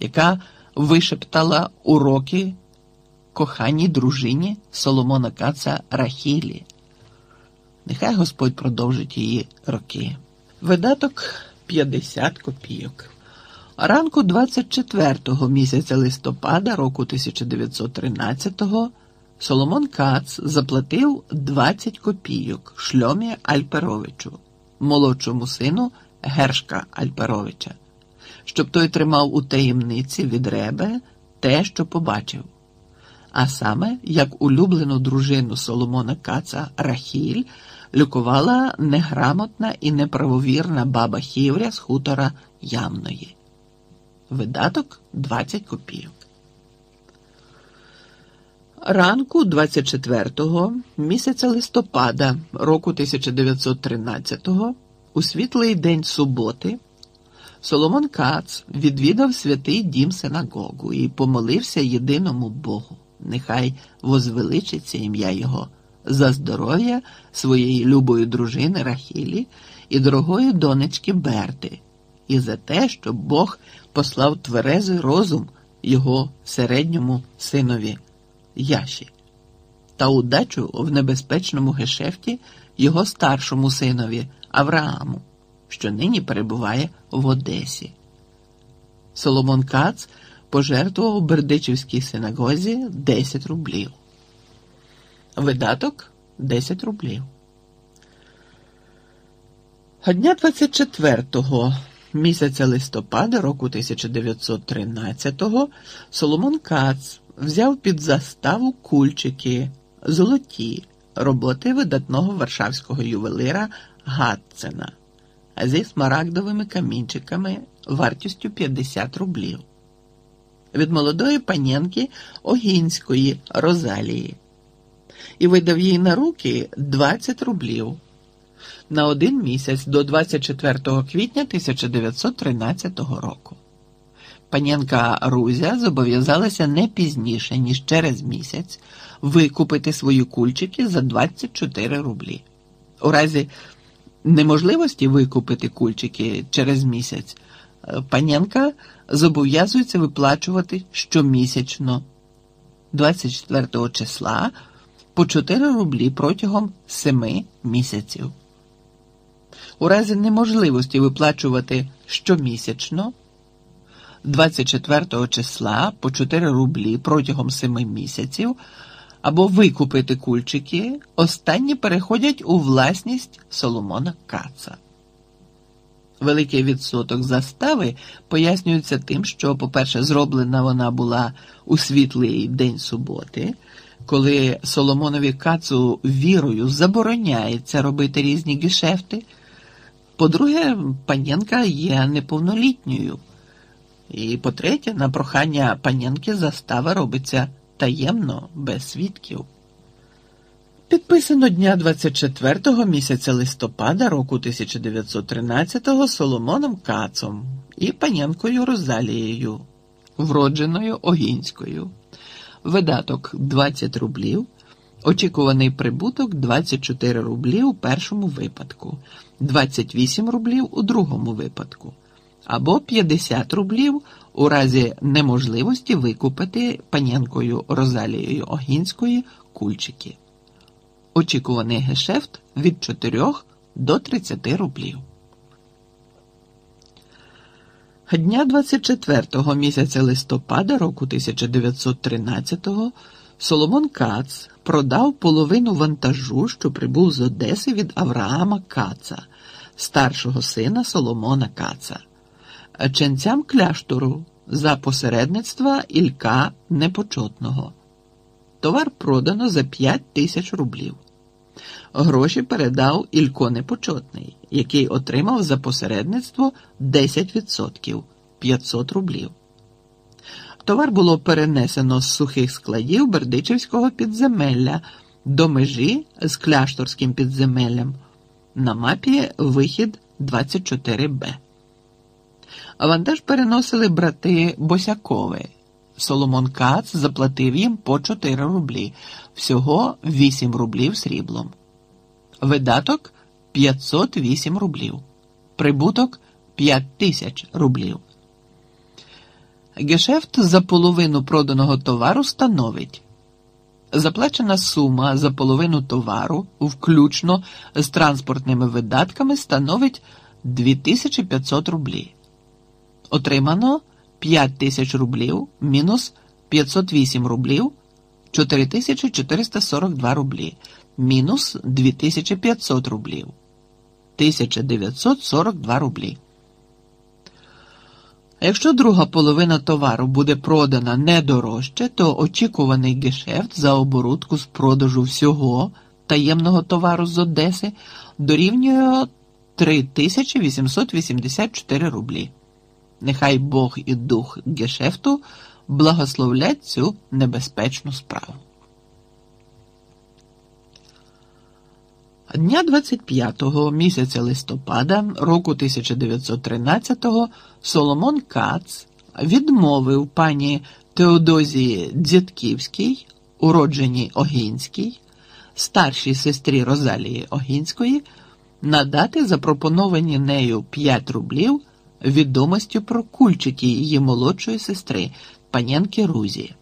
яка вишептала уроки коханій дружині Соломона Каца Рахілі. Нехай Господь продовжить її роки. Видаток 50 копійок. Ранку 24-го місяця листопада року 1913-го Соломон Кац заплатив 20 копійок шльомі Альперовичу, молодшому сину Гершка Альперовича, щоб той тримав у таємниці від Ребе те, що побачив. А саме, як улюблену дружину Соломона Каца Рахіль лікувала неграмотна і неправовірна баба Хівря з хутора Ямної. Видаток 20 копійок. Ранку 24-го місяця листопада року 1913-го у світлий день суботи Соломон Кац відвідав святий дім синагогу і помолився єдиному Богу. Нехай возвеличиться ім'я Його за здоров'я своєї любої дружини Рахілі і дорогої донечки Берти, і за те, щоб Бог послав тверезий розум його середньому синові Яші та удачу в небезпечному гешефті його старшому синові Аврааму, що нині перебуває в Одесі. Соломон Кац пожертвував Бердичівській синагозі 10 рублів. Видаток 10 рублів. Дня 24-го місяця листопада року 1913-го Соломон Кац взяв під заставу кульчики золоті роботи видатного варшавського ювелира Гатцена зі смарагдовими камінчиками вартістю 50 рублів. Від молодої панянки Огінської Розалії і видав їй на руки 20 рублів на один місяць до 24 квітня 1913 року. Панянка Рузя зобов'язалася не пізніше, ніж через місяць викупити свої кульчики за 24 рублі. У разі неможливості викупити кульчики через місяць, панянка зобов'язується виплачувати щомісячно 24 числа по 4 рублі протягом 7 місяців. У разі неможливості виплачувати щомісячно 24 числа по 4 рублі протягом 7 місяців або викупити кульчики, останні переходять у власність Соломона Каца. Великий відсоток застави пояснюється тим, що, по-перше, зроблена вона була у світлий день суботи, коли Соломонові Кацу вірою забороняється робити різні гешефти. По-друге, панянка є неповнолітньою. І по-третє, на прохання панянки застава робиться таємно, без свідків. Підписано дня 24-го місяця листопада року 1913-го Соломоном Кацом і панянкою Розалією, вродженою Огінською. Видаток 20 рублів, очікуваний прибуток 24 рублі у першому випадку, 28 рублів у другому випадку, або 50 рублів у разі неможливості викупити панянкою Розалією Огінської кульчики. Очікуваний гешефт від 4 до 30 рублів. Дня 24-го місяця листопада року 1913-го Соломон Кац продав половину вантажу, що прибув з Одеси від Авраама Каца, старшого сина Соломона Каца, ченцям кляштору за посередництва Ілька Непочотного. Товар продано за 5 тисяч рублів. Гроші передав Ілько Непочотний, який отримав за посередництво 10% 500 рублів. Товар було перенесено з сухих складів Бердичівського підземелля до межі з кляшторським підземеллям. На мапі вихід 24Б. Вантаж переносили брати Босякови. Соломон Кац заплатив їм по 4 рублі, всього 8 рублів сріблом. Видаток 508 рублів. Прибуток 5 тисяч рублів. Гешефт за половину проданого товару становить. Заплачена сума за половину товару, включно з транспортними видатками, становить 2500 рублів. Отримано 5000 рублів мінус 508 рублів 4442 рублі мінус 2500 рублів 1942 рублі. Якщо друга половина товару буде продана не дорожче, то очікуваний гешефт за оборудку з продажу всього таємного товару з Одеси дорівнює 3884 рублі. Нехай Бог і дух гешефту благословлять цю небезпечну справу. Дня 25-го місяця листопада року 1913-го Соломон Кац відмовив пані Теодозії Дзятківській, уродженій Огінській, старшій сестрі Розалії Огінської, надати запропоновані нею 5 рублів відомості про кульчики її молодшої сестри Панянки Рузі.